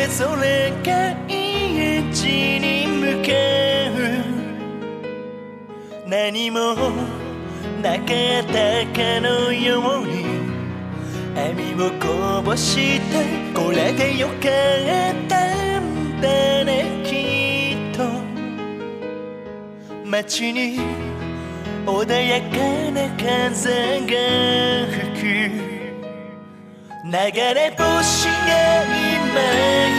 れぞれが家に向かう何もなかったかのように。網をこぼしてこれでよかったんだねきっと。街に穏やかな風が吹く。流れ星が今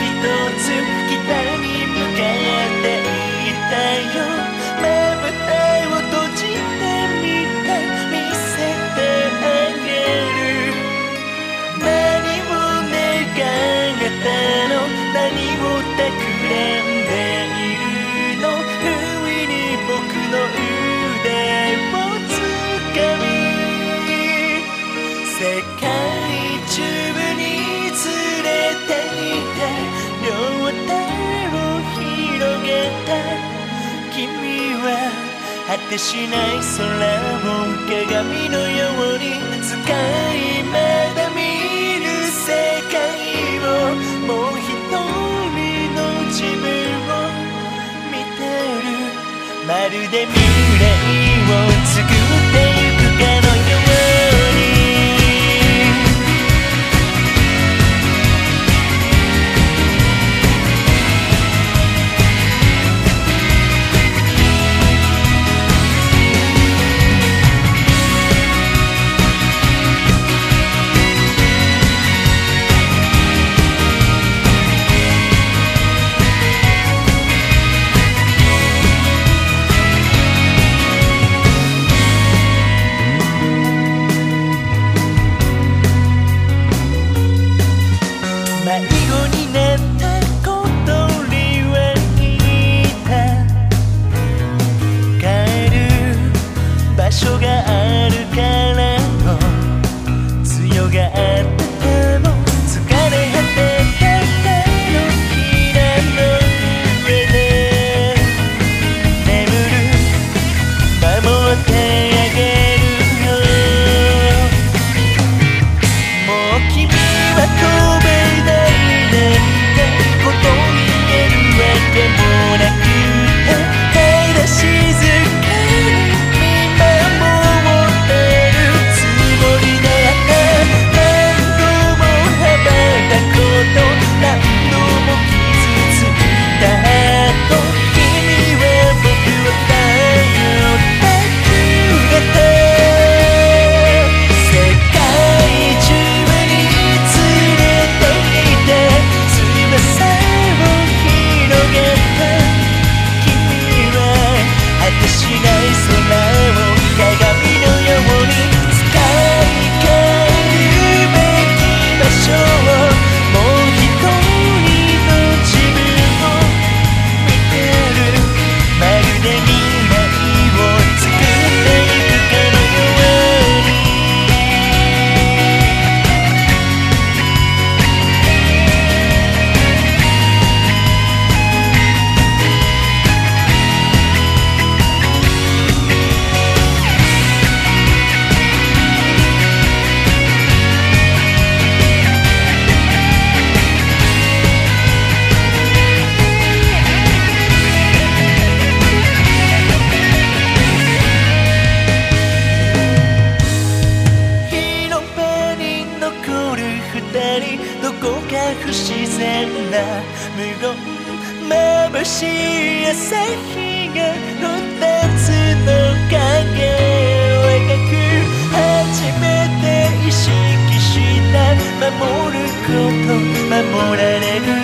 中部に連れていて両手を広げた。君は果てしない空を鏡のように使いまだ見る世界をもう一人の自分を見てる。まるで未来を作る。無論眩しい朝日が二つの影を描く初めて意識した守ること守られる